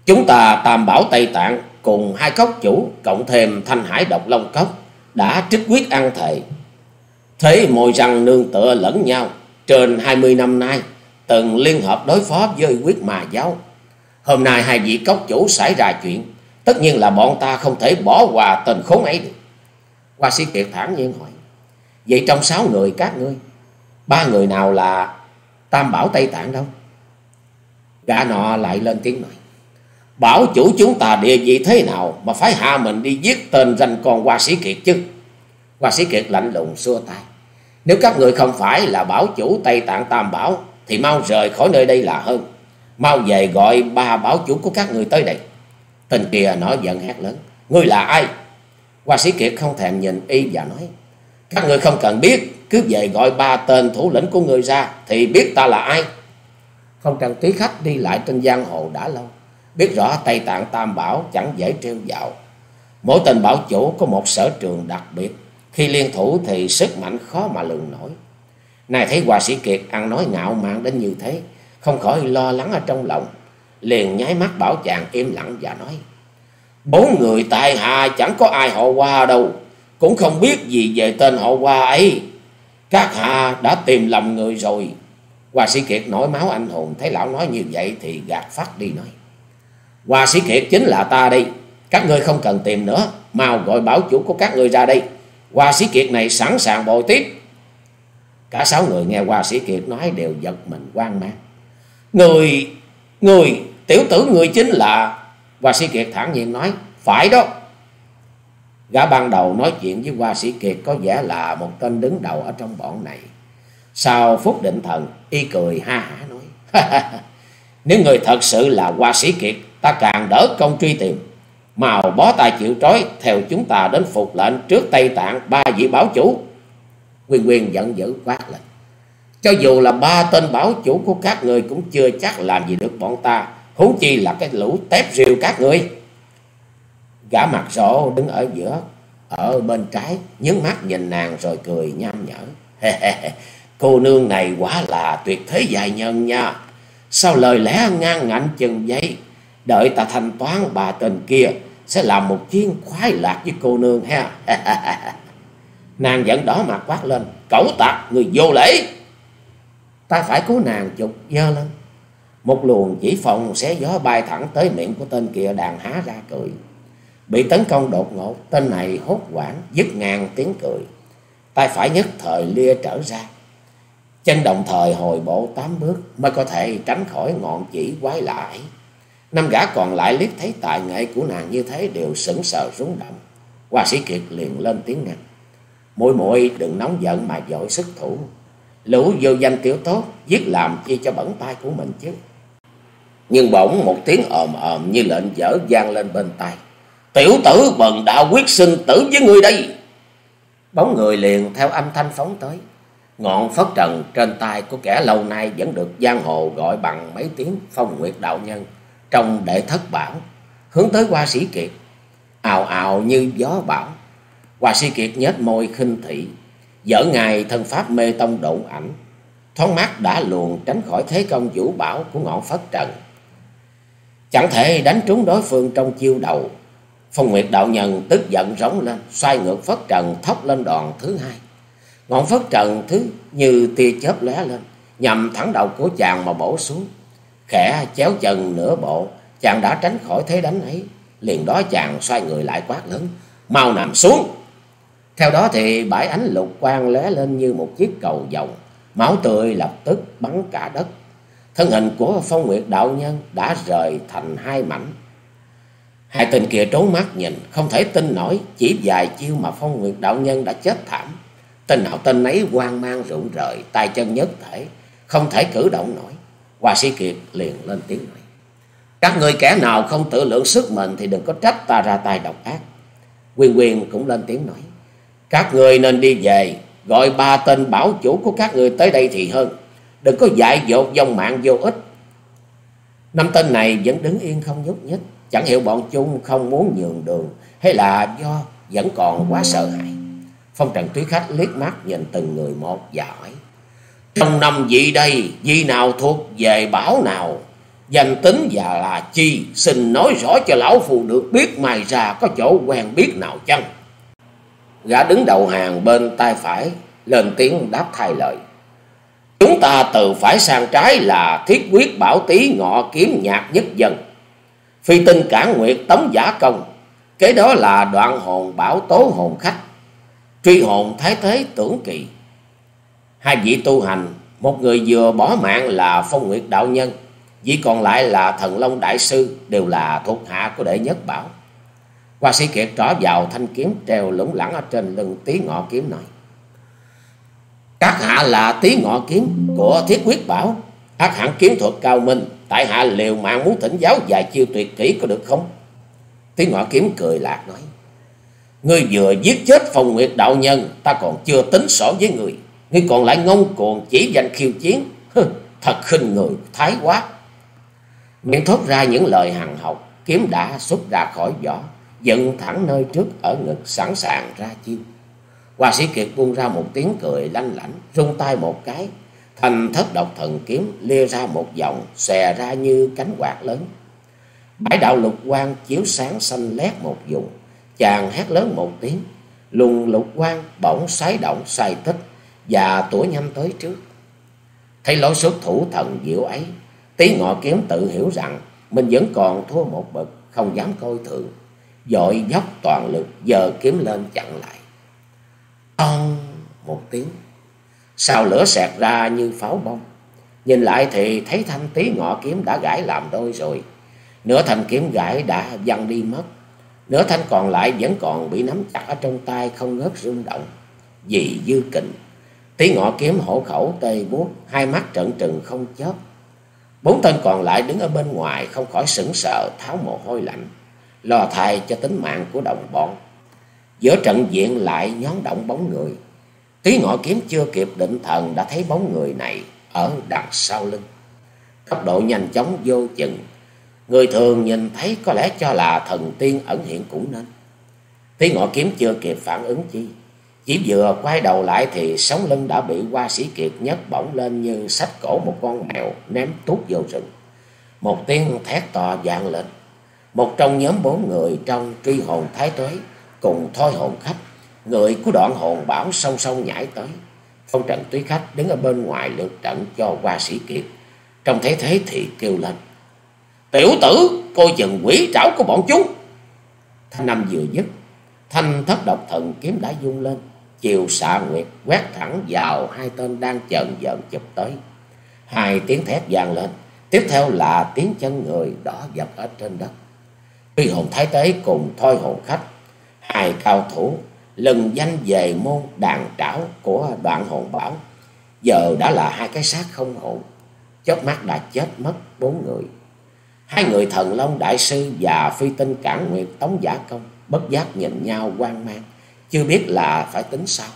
Chúng ta tam bảo Tây Tạng cùng hai cốc chủ cộng thêm thanh hải độc long cốc đã trích quyết ăn thệ. Thế mồi răng nương tựa lẫn nhau trên hai mươi năm nay từng liên hợp đối phó với quyết mà giáo. Hôm nay hai vị cốc chủ xảy ra chuyện, tất nhiên là bọn ta không thể bỏ qua tên khốn ấy được. Hoa sĩ Kiệt thản nhiên hỏi, vậy trong sáu người các ngươi, ba người nào là Tam Bảo Tây Tạng đâu? Gã nọ lại lên tiếng nói. Bảo chủ chúng ta địa vị thế nào mà phải hạ mình đi giết tên danh con Hoa Sĩ Kiệt chứ? Hoa Sĩ Kiệt lạnh lùng xua tay. Nếu các người không phải là bảo chủ Tây Tạng Tam Bảo thì mau rời khỏi nơi đây là hơn. Mau về gọi ba bảo chủ của các người tới đây. Tên kia nói giận hét lớn. Ngươi là ai? Hoa Sĩ Kiệt không thèm nhìn y và nói. Các ngươi không cần biết cứ về gọi ba tên thủ lĩnh của người ra thì biết ta là ai. không cần tí khách đi lại trên giang hồ đã lâu, biết rõ Tây Tạng Tam Bảo chẳng dễ trêu dạo. Mỗi tên bảo chủ có một sở trường đặc biệt, khi liên thủ thì sức mạnh khó mà lường nổi. Này thấy hòa sĩ Kiệt ăn nói ngạo mạn đến như thế, không khỏi lo lắng ở trong lòng, liền nháy mắt bảo chàng im lặng và nói. Bốn người tại hạ chẳng có ai họ qua đâu, cũng không biết gì về tên họ qua ấy. Các hạ đã tìm lầm người rồi. Hoa sĩ Kiệt nổi máu anh hùng, thấy lão nói như vậy thì gạt phát đi nói. Hoa sĩ Kiệt chính là ta đây, các ngươi không cần tìm nữa, mau gọi bảo chủ của các ngươi ra đây. Hoa sĩ Kiệt này sẵn sàng bồi tiếp. Cả sáu người nghe Hoa sĩ Kiệt nói đều giật mình quan mang. Người, người, tiểu tử người chính là... Hoa sĩ Kiệt thẳng nhiên nói, phải đó. Gã ban đầu nói chuyện với Hoa Sĩ Kiệt có vẻ là một tên đứng đầu ở trong bọn này. Sau phút định thần, y cười ha hả nói. Nếu người thật sự là Hoa Sĩ Kiệt, ta càng đỡ công truy tìm. Màu bó tay chịu trói, theo chúng ta đến phục lệnh trước Tây Tạng ba vị bảo chủ. quyền quyền giận dữ quát lên. Cho dù là ba tên bảo chủ của các người cũng chưa chắc làm gì được bọn ta. Huống chi là cái lũ tép rìu các người. Gã mặt rộ đứng ở giữa, ở bên trái, nhướng mắt nhìn nàng rồi cười nham nhở. Cô nương này quả là tuyệt thế dài nhân nha. Sao lời lẽ ngang ngạnh chừng giấy, đợi ta thanh toán bà tên kia, sẽ làm một chuyến khoái lạc với cô nương ha. nàng vẫn đỏ mặt quát lên, cẩu tặc, người vô lễ. Ta phải cứu nàng chụp dơ lên. Một luồng chỉ phòng xé gió bay thẳng tới miệng của tên kia đàn há ra cười. Bị tấn công đột ngột, tên này hốt hoảng, dứt ngàn tiếng cười. Tay phải nhất thời lia trở ra. Chân đồng thời hồi bộ tám bước mới có thể tránh khỏi ngọn chỉ quái lạ. Năm gã còn lại liếc thấy tài nghệ của nàng như thế đều sững sờ rúng động. Hoa sĩ Kiệt liền lên tiếng ngăn. Muội muội đừng nóng giận mà dội sức thủ. Lũ vô danh tiểu tốt, giết làm chi cho bẩn tay của mình chứ. Nhưng bỗng một tiếng ồm ồm như lệnh dở vang lên bên tai. Tiểu tử bần đạo quyết sinh tử với người đây. Bóng người liền theo âm thanh phóng tới. Ngọn phất trần trên tay của kẻ lâu nay vẫn được giang hồ gọi bằng mấy tiếng phong nguyệt đạo nhân trong đệ thất bảo, hướng tới qua sĩ kiệt, ào ào như gió bão. hoa sĩ Kiệt nhếch môi khinh thị, dở ngài thân pháp mê tông độn ảnh, thoáng mắt đã luồn tránh khỏi thế công vũ bảo của ngọn phất trần. Chẳng thể đánh trúng đối phương trong chiêu đầu. Phong Nguyệt đạo nhân tức giận rống lên, xoay ngược phất trần thốc lên đòn thứ hai. Ngọn phất trần thứ như tia chớp lóe lên, nhằm thẳng đầu của chàng mà bổ xuống. Khẽ chéo chân nửa bộ, chàng đã tránh khỏi thế đánh ấy. Liền đó chàng xoay người lại quát lớn, mau nằm xuống. Theo đó thì bãi ánh lục quang lóe lên như một chiếc cầu vòng, máu tươi lập tức bắn cả đất. Thân hình của Phong Nguyệt đạo nhân đã rời thành hai mảnh. Hai tên kia trốn mắt nhìn, không thể tin nổi, chỉ vài chiêu mà Phong Nguyệt đạo nhân đã chết thảm. Tên nào tên ấy hoang mang rụng rời, tay chân nhất thể, không thể cử động nổi. Hoa sĩ Kiệt liền lên tiếng nói. Các người kẻ nào không tự lượng sức mình thì đừng có trách ta ra tay độc ác. Quyền quyền cũng lên tiếng nói. Các người nên đi về, gọi ba tên bảo chủ của các người tới đây thì hơn. Đừng có dại dột dòng mạng vô ích. Năm tên này vẫn đứng yên không nhúc nhích. Chẳng hiểu bọn chung không muốn nhường đường hay là do vẫn còn quá sợ hãi. Phong trần túy khách liếc mắt nhìn từng người một và hỏi. Trong năm vị đây, vị nào thuộc về bảo nào? Danh tính và là chi? Xin nói rõ cho lão phù được biết mày ra có chỗ quen biết nào chăng? Gã đứng đầu hàng bên tay phải, lên tiếng đáp thay lời. Chúng ta từ phải sang trái là thiết quyết bảo tí ngọ kiếm nhạc nhất dần Phi tinh cản nguyệt tống giả công. Kế đó là đoạn hồn bảo tố hồn khách. Truy hồn thái thế tưởng kỳ. Hai vị tu hành, một người vừa bỏ mạng là phong nguyệt đạo nhân. Vị còn lại là thần long đại sư, đều là thuộc hạ của đệ nhất bảo. Hoa sĩ kiệt trỏ vào thanh kiếm treo lủng lẳng ở trên lưng tí ngọ kiếm nói. Các hạ là tí ngọ kiếm của thiết quyết bảo. Ác hẳn kiếm thuật cao minh. Tại hạ liều mạng muốn thỉnh giáo vài chiêu tuyệt kỹ có được không? Tí ngọ kiếm cười lạc nói. Ngươi vừa giết chết phòng nguyệt đạo nhân. Ta còn chưa tính sổ với người. Ngươi còn lại ngông cuồng chỉ danh khiêu chiến. Thật khinh người, thái quá. Miệng thốt ra những lời hằng học. Kiếm đã xuất ra khỏi vỏ. Dựng thẳng nơi trước ở ngực sẵn sàng ra chiêu. Hoàng sĩ Kiệt buông ra một tiếng cười lanh lảnh, rung tay một cái, thành thất độc thần kiếm lia ra một vòng, xòe ra như cánh quạt lớn. Bãi đạo lục quang chiếu sáng xanh lét một vùng, chàng hét lớn một tiếng, lùng lục quang bỗng xoáy động xoay tích và tuổi nhanh tới trước. Thấy lối xuất thủ thần diệu ấy, tí ngọ kiếm tự hiểu rằng mình vẫn còn thua một bậc, không dám coi thường, dội dốc toàn lực giờ kiếm lên chặn lại. Ông một tiếng, sao lửa xẹt ra như pháo bông. Nhìn lại thì thấy thanh tí ngọ kiếm đã gãy làm đôi rồi. Nửa thanh kiếm gãy đã văng đi mất. Nửa thanh còn lại vẫn còn bị nắm chặt ở trong tay không ngớt rung động. Vì dư kình, tí ngọ kiếm hổ khẩu tê buốt, hai mắt trận trừng không chớp. Bốn tên còn lại đứng ở bên ngoài không khỏi sững sờ tháo mồ hôi lạnh, lo thay cho tính mạng của đồng bọn. Giữa trận diện lại nhón động bóng người. Tí ngọ kiếm chưa kịp định thần đã thấy bóng người này ở đằng sau lưng. Tốc độ nhanh chóng vô chừng. Người thường nhìn thấy có lẽ cho là thần tiên ẩn hiện cũng nên. Tí ngọ kiếm chưa kịp phản ứng chi. Chỉ vừa quay đầu lại thì sống lưng đã bị hoa sĩ kiệt nhấc bổng lên như sách cổ một con mèo ném tút vô rừng. Một tiếng thét to vang lên. Một trong nhóm bốn người trong truy hồn thái tuế cùng thôi hồn khách, người của đoạn hồn bảo song song nhảy tới. Phong trần túy khách đứng ở bên ngoài lượt trận cho qua sĩ kiệt. Trong thế thế thì kêu lên. Tiểu tử, coi chừng quỷ trảo của bọn chúng. Thanh năm vừa dứt, thanh thất độc thần kiếm đã dung lên. Chiều xạ nguyệt quét thẳng vào hai tên đang chần dợn chụp tới. Hai tiếng thét vang lên. Tiếp theo là tiếng chân người đỏ dập ở trên đất. Tuy hồn thái tế cùng thôi hồn khách hai cao thủ lừng danh về môn đàn trảo của đoạn hồn bảo. Giờ đã là hai cái xác không hồn chớp mắt đã chết mất bốn người. Hai người thần long đại sư và phi tinh cản nguyệt tống giả công bất giác nhìn nhau quan mang. Chưa biết là phải tính sao.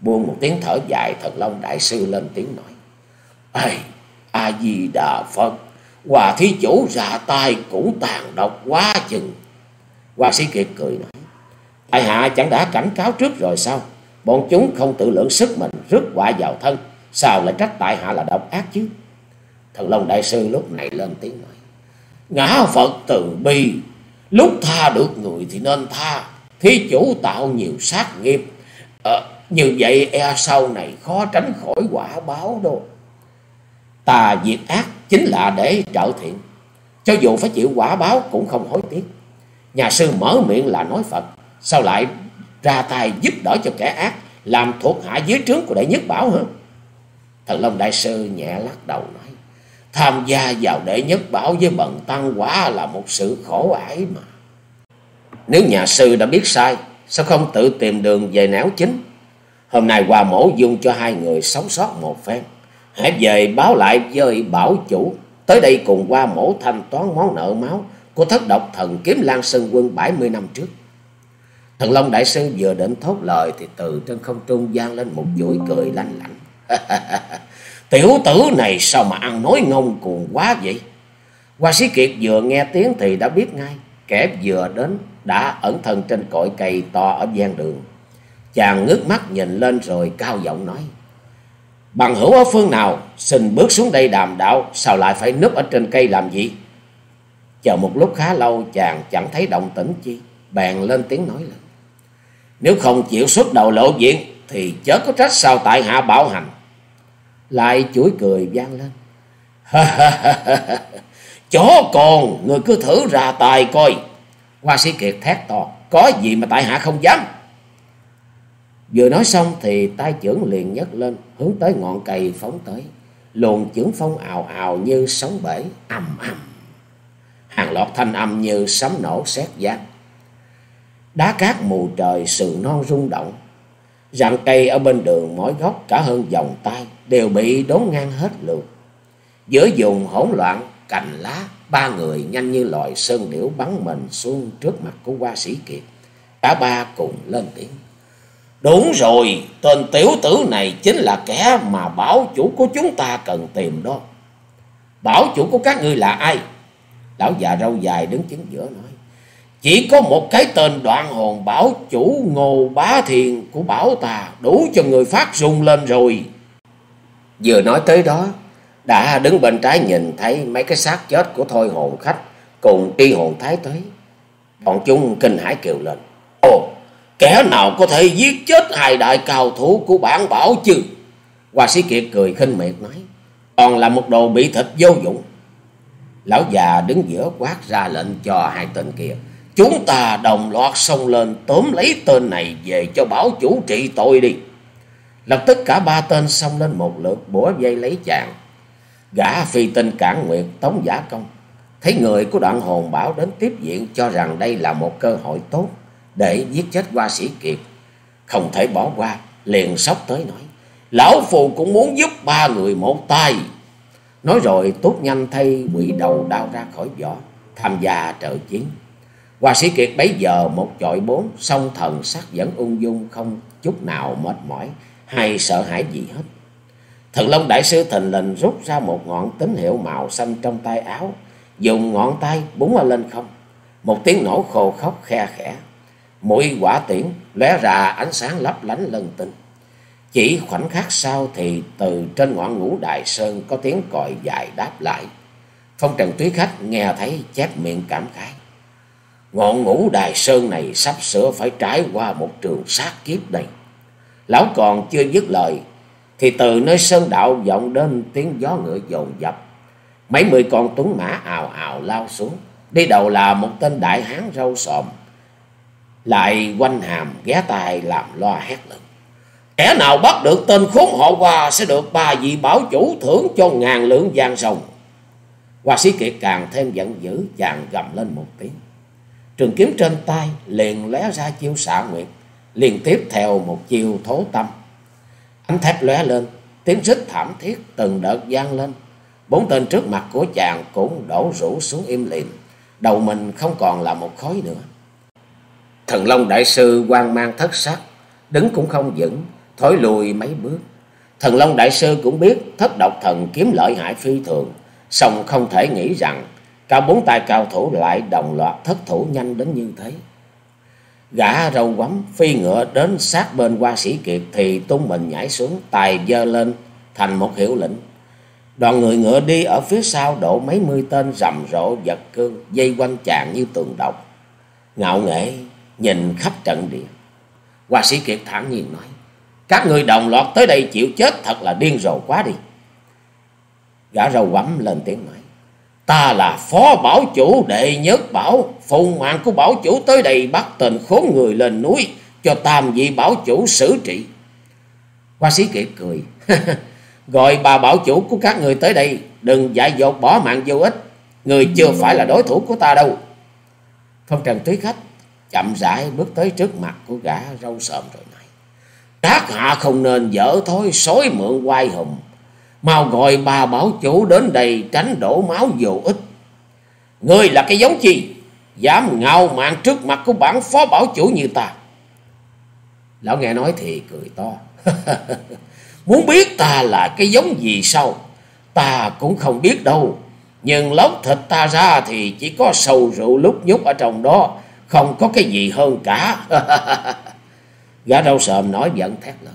Buông một tiếng thở dài, thần long đại sư lên tiếng nói. "ê a di đà phật, hòa thí chủ ra tay cũng tàn độc quá chừng. Hòa sĩ kiệt cười nói. Tại hạ chẳng đã cảnh cáo trước rồi sao? Bọn chúng không tự lượng sức mình rước quả vào thân. Sao lại trách tại hạ là độc ác chứ? Thần Long Đại Sư lúc này lên tiếng nói. Ngã Phật từ bi. Lúc tha được người thì nên tha. Thí chủ tạo nhiều sát nghiệp. À, như vậy e sau này khó tránh khỏi quả báo đâu. Tà diệt ác chính là để trợ thiện. Cho dù phải chịu quả báo cũng không hối tiếc. Nhà sư mở miệng là nói Phật. Sao lại ra tay giúp đỡ cho kẻ ác. Làm thuộc hạ dưới trướng của đệ nhất bảo hả? Thần Long Đại Sư nhẹ lắc đầu nói. Tham gia vào đệ nhất bảo với bần tăng quả là một sự khổ ải mà. Nếu nhà sư đã biết sai, sao không tự tìm đường về nẻo chính? Hôm nay qua mổ dung cho hai người sống sót một phen. Hãy về báo lại với bảo chủ. Tới đây cùng qua mổ thanh toán món nợ máu của thất độc thần kiếm lan sơn quân 70 năm trước. Thần Long Đại Sư vừa định thốt lời thì từ trên không trung gian lên một chuỗi cười lanh lảnh. Tiểu tử này sao mà ăn nói ngông cuồng quá vậy? Hoa sĩ Kiệt vừa nghe tiếng thì đã biết ngay. Kẻ vừa đến đã ẩn thân trên cội cây to ở gian đường. Chàng ngước mắt nhìn lên rồi cao giọng nói. Bằng hữu ở phương nào, xin bước xuống đây đàm đạo, sao lại phải núp ở trên cây làm gì? Chờ một lúc khá lâu, chàng chẳng thấy động tĩnh chi. Bèn lên tiếng nói là. Nếu không chịu xuất đầu lộ diện thì chớ có trách sao tại hạ bảo hành. Lại chuỗi cười vang lên. Chó còn người cứ thử ra tài coi. Hoa sĩ Kiệt thét to, có gì mà tại hạ không dám. Vừa nói xong thì tay trưởng liền nhấc lên, hướng tới ngọn cây phóng tới. Luồn trưởng phong ào ào như sóng bể, ầm ầm. Hàng loạt thanh âm như sấm nổ xét giác Đá cát mù trời, sườn non rung động. Rặng cây ở bên đường mỗi góc cả hơn vòng tay đều bị đốn ngang hết lượt. Giữa vùng hỗn loạn, cành lá, ba người nhanh như loài sơn điểu bắn mình xuống trước mặt của hoa sĩ Kiệt. Cả ba cùng lên tiếng. Đúng rồi, tên tiểu tử này chính là kẻ mà bảo chủ của chúng ta cần tìm đó. Bảo chủ của các ngươi là ai? Lão già râu dài đứng chính giữa nói. Chỉ có một cái tên đoạn hồn bảo chủ ngô bá thiền của bảo ta đủ cho người phát rung lên rồi. Vừa nói tới đó, đã đứng bên trái nhìn thấy mấy cái xác chết của thôi hồn khách cùng tri hồn thái tới. Bọn chúng kinh hãi kêu lên. Ồ, kẻ nào có thể giết chết hai đại cao thủ của bản bảo chứ? Hoa sĩ Kiệt cười khinh miệt nói. Còn là một đồ bị thịt vô dụng. Lão già đứng giữa quát ra lệnh cho hai tên kia. Chúng ta đồng loạt xông lên tóm lấy tên này về cho bảo chủ trị tội đi. Lập tức cả ba tên xông lên một lượt bủa dây lấy chàng. Gã phi tinh cản nguyệt tống giả công. Thấy người của đoạn hồn bảo đến tiếp diện cho rằng đây là một cơ hội tốt để giết chết hoa sĩ kiệt. Không thể bỏ qua, liền sóc tới nói. Lão phù cũng muốn giúp ba người một tay. Nói rồi tốt nhanh thay quỷ đầu đao ra khỏi vỏ, tham gia trợ chiến. Hoa sĩ Kiệt bấy giờ một chọi bốn, song thần sắc vẫn ung dung không chút nào mệt mỏi hay sợ hãi gì hết. Thần Long Đại Sư thình lình rút ra một ngọn tín hiệu màu xanh trong tay áo, dùng ngọn tay búng lên không. Một tiếng nổ khô khóc khe khẽ, mũi quả tiễn lóe ra ánh sáng lấp lánh lân tinh. Chỉ khoảnh khắc sau thì từ trên ngọn ngũ đại sơn có tiếng còi dài đáp lại. Phong trần túy khách nghe thấy chép miệng cảm khái. Ngọn ngũ đài sơn này sắp sửa phải trải qua một trường sát kiếp đây. Lão còn chưa dứt lời, thì từ nơi sơn đạo vọng đến tiếng gió ngựa dồn dập. Mấy mươi con tuấn mã ào ào lao xuống, đi đầu là một tên đại hán râu sòm. Lại quanh hàm ghé tai làm loa hét lớn. Kẻ nào bắt được tên khốn họ qua sẽ được ba vị bảo chủ thưởng cho ngàn lượng vàng rồng. Hoa sĩ kiệt càng thêm giận dữ, chàng gầm lên một tiếng. Trường kiếm trên tay liền lóe ra chiêu xạ nguyệt, liên tiếp theo một chiêu thố tâm. Ánh thép lóe lên, tiếng rít thảm thiết từng đợt vang lên. Bốn tên trước mặt của chàng cũng đổ rũ xuống im lìm, đầu mình không còn là một khói nữa. Thần Long Đại Sư quan mang thất sắc, đứng cũng không vững, thối lùi mấy bước. Thần Long Đại Sư cũng biết thất độc thần kiếm lợi hại phi thường, song không thể nghĩ rằng Cả bốn tay cao thủ lại đồng loạt thất thủ nhanh đến như thế. Gã râu quắm phi ngựa đến sát bên qua sĩ kiệt thì tung mình nhảy xuống, tài dơ lên thành một hiệu lĩnh Đoàn người ngựa đi ở phía sau độ mấy mươi tên rầm rộ vật cương, dây quanh chàng như tường độc. Ngạo nghệ nhìn khắp trận địa. Hoa sĩ Kiệt thản nhiên nói, các người đồng loạt tới đây chịu chết thật là điên rồ quá đi. Gã râu quắm lên tiếng nói, ta là phó bảo chủ đệ nhất bảo, phùng mạng của bảo chủ tới đây bắt tình khốn người lên núi, cho tam vị bảo chủ xử trị. Hoa sĩ Kiệt cười. Gọi bà bảo chủ của các người tới đây, đừng dại dột bỏ mạng vô ích. Người chưa phải là đối thủ của ta đâu. Phong trần túy khách chậm rãi bước tới trước mặt của gã râu sợm rồi này, Các hạ không nên dở thối sói mượn quay hùng. Mau gọi bà bảo chủ đến đây tránh đổ máu vô ích. Ngươi là cái giống chi? Dám ngạo mạng trước mặt của bản phó bảo chủ như ta. Lão nghe nói thì cười to. Muốn biết ta là cái giống gì sao? Ta cũng không biết đâu. Nhưng lóc thịt ta ra thì chỉ có sầu rượu lúc nhúc ở trong đó. Không có cái gì hơn cả. Gã đau sờm nói giận thét lên.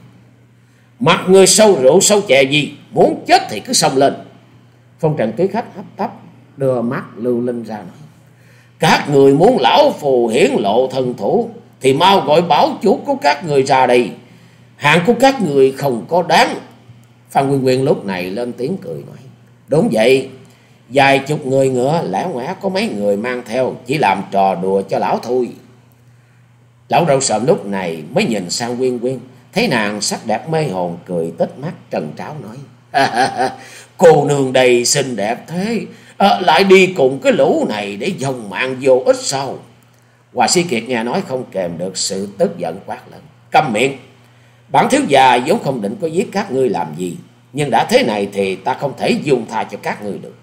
Mặt người sâu rượu sâu chè gì? Muốn chết thì cứ xông lên. Phong trần ký khách hấp tấp, đưa mắt lưu linh ra nói. Các người muốn lão phù hiển lộ thần thủ, thì mau gọi bảo chủ của các người ra đây. Hạng của các người không có đáng. Phan Nguyên Nguyên lúc này lên tiếng cười nói. Đúng vậy. Vài chục người ngựa lẻ ngoẻ có mấy người mang theo. Chỉ làm trò đùa cho lão thôi. Lão râu sợm lúc này mới nhìn sang Nguyên Nguyên. Thấy nàng sắc đẹp mê hồn, cười tít mắt, trần tráo nói. Cô nương đầy xinh đẹp thế. À, lại đi cùng cái lũ này để dòng mạng vô ích sao? Hòa sĩ Kiệt nghe nói không kèm được sự tức giận quát lên. Câm miệng. Bản thiếu già vốn không định có giết các ngươi làm gì. Nhưng đã thế này thì ta không thể dùng tha cho các ngươi được.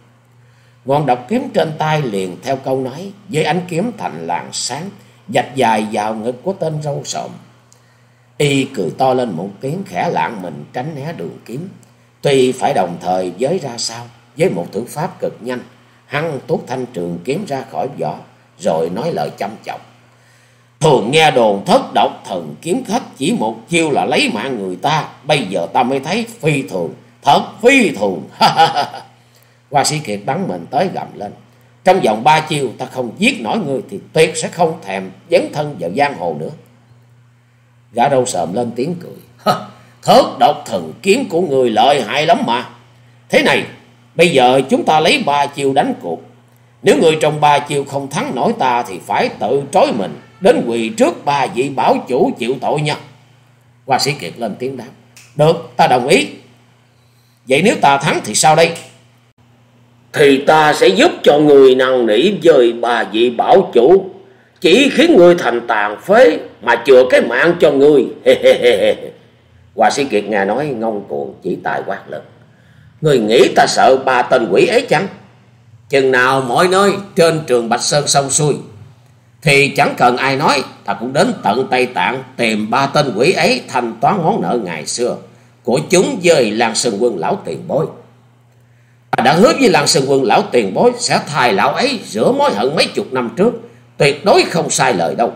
Ngọn độc kiếm trên tay liền theo câu nói. Với ánh kiếm thành làn sáng. Dạch dài vào ngực của tên râu sộm. Y cười to lên một tiếng khẽ lạng mình tránh né đường kiếm. Tuy phải đồng thời với ra sao. Với một thử pháp cực nhanh. Hăng tuốt thanh trường kiếm ra khỏi vỏ. Rồi nói lời chăm chọc. Thường nghe đồn thất độc thần kiếm khách chỉ một chiêu là lấy mạng người ta. Bây giờ ta mới thấy phi thường. Thật phi thường. Hoa sĩ Kiệt bắn mình tới gầm lên. Trong vòng ba chiêu ta không giết nổi người thì tuyệt sẽ không thèm dấn thân vào giang hồ nữa. Gã râu sờm lên tiếng cười. thớt độc thần kiếm của người lợi hại lắm mà. Thế này, bây giờ chúng ta lấy ba chiêu đánh cuộc. Nếu người trong ba chiêu không thắng nổi ta thì phải tự trói mình đến quỳ trước ba vị bảo chủ chịu tội nha. Hoa sĩ Kiệt lên tiếng đáp. Được, ta đồng ý. Vậy nếu ta thắng thì sao đây? Thì ta sẽ giúp cho người năn nỉ dời bà vị bảo chủ. Chỉ khiến người thành tàn phế mà chừa cái mạng cho người. Hòa sĩ Kiệt nghe nói ngông cuồng chỉ tài quát lực. Người nghĩ ta sợ ba tên quỷ ấy chăng? Chừng nào mọi nơi trên trường Bạch Sơn sông xuôi thì chẳng cần ai nói, ta cũng đến tận Tây Tạng tìm ba tên quỷ ấy thanh toán món nợ ngày xưa của chúng với làng sừng Quân lão tiền bối. Ta đã hứa với làng sừng Quân lão tiền bối sẽ thay lão ấy rửa mối hận mấy chục năm trước, tuyệt đối không sai lời đâu.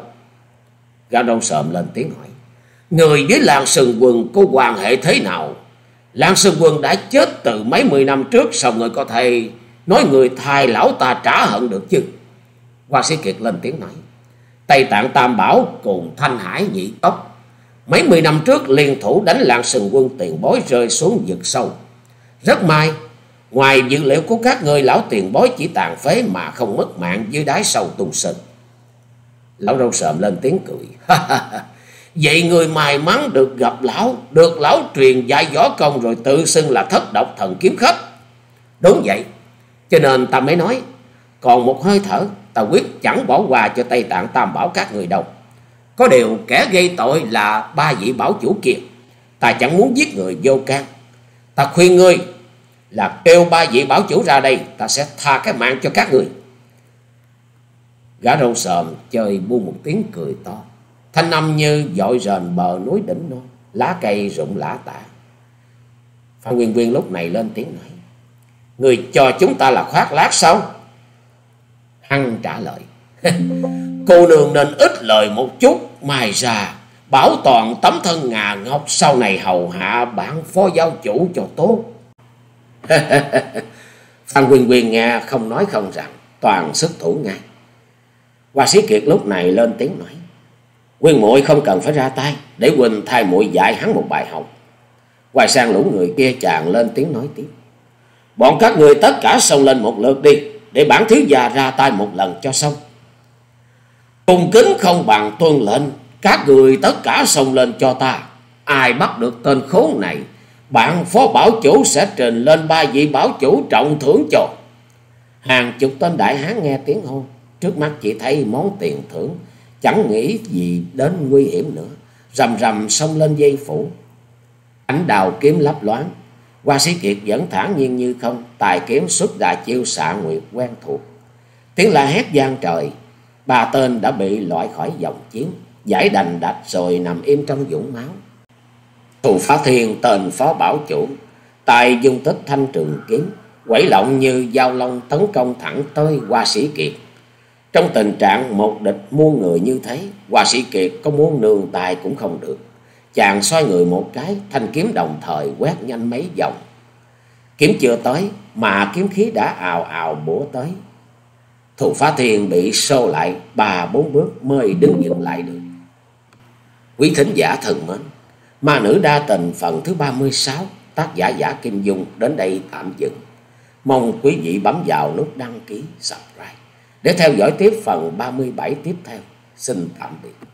Gã đông sợm lên tiếng hỏi, người với Lan sừng Quân có quan hệ thế nào? Lan sừng Quân đã chết từ mấy mươi năm trước, sao người có thể nói người thay lão ta trả hận được chứ? Hoa sĩ Kiệt lên tiếng nói. Tây Tạng Tam Bảo cùng Thanh Hải Nhị Tốc. Mấy mươi năm trước liên thủ đánh lạng sừng quân tiền bối rơi xuống vực sâu. Rất may, ngoài dữ liệu của các người lão tiền bối chỉ tàn phế mà không mất mạng dưới đáy sâu tung sừng Lão râu sợm lên tiếng cười. Vậy người may mắn được gặp lão, được lão truyền dạy võ công rồi tự xưng là thất độc thần kiếm khách. Đúng vậy, cho nên ta mới nói, còn một hơi thở ta quyết chẳng bỏ qua cho Tây Tạng Tam Bảo các người đâu. Có điều kẻ gây tội là ba vị bảo chủ kia. Ta chẳng muốn giết người vô can. Ta khuyên ngươi là kêu ba vị bảo chủ ra đây, ta sẽ tha cái mạng cho các người. Gã râu sờm chơi buông một tiếng cười to. Thanh âm như dội rền bờ núi đỉnh non, lá cây rụng lã tả. Phan Nguyên Nguyên lúc này lên tiếng nói. Người cho chúng ta là khoác lác sao? Hăng trả lời. Cô nương nên ít lời một chút, mai ra bảo toàn tấm thân ngà ngọc sau này hầu hạ bản phó giáo chủ cho tốt. Phan Quyên Quyên nghe không nói không rằng, toàn sức thủ ngay. Hoa sĩ Kiệt lúc này lên tiếng nói. Quyên muội không cần phải ra tay, để Quỳnh thay muội dạy hắn một bài học. Hoài sang lũ người kia chàng lên tiếng nói tiếp. Bọn các người tất cả xông lên một lượt đi, để bản thiếu già ra tay một lần cho xong. Cùng kính không bằng tuân lệnh, các người tất cả xông lên cho ta. Ai bắt được tên khốn này, bạn phó bảo chủ sẽ trình lên ba vị bảo chủ trọng thưởng cho. Hàng chục tên đại hán nghe tiếng hô, trước mắt chỉ thấy món tiền thưởng, chẳng nghĩ gì đến nguy hiểm nữa, rầm rầm xông lên dây phủ. Ánh đào kiếm lấp loáng, Hoa sĩ Kiệt vẫn thản nhiên như không, tài kiếm xuất đại chiêu xạ nguyệt quen thuộc. Tiếng la hét gian trời, ba tên đã bị loại khỏi dòng chiến, giải đành đạch rồi nằm im trong vũng máu. Thù phá thiên tên phó bảo chủ, tài dung tích thanh trường kiếm, quẩy lộng như dao long tấn công thẳng tới Hoa sĩ Kiệt. Trong tình trạng một địch muôn người như thế, hòa sĩ Kiệt có muốn nương tài cũng không được. Chàng xoay người một cái, thanh kiếm đồng thời quét nhanh mấy vòng. Kiếm chưa tới, mà kiếm khí đã ào ào bủa tới. Thù phá thiên bị sâu lại ba bốn bước mới đứng dừng lại được. Quý thính giả thần mến, ma nữ đa tình phần thứ ba mươi sáu tác giả giả Kim Dung đến đây tạm dừng. Mong quý vị bấm vào nút đăng ký, subscribe để theo dõi tiếp phần ba mươi bảy tiếp theo. Xin tạm biệt.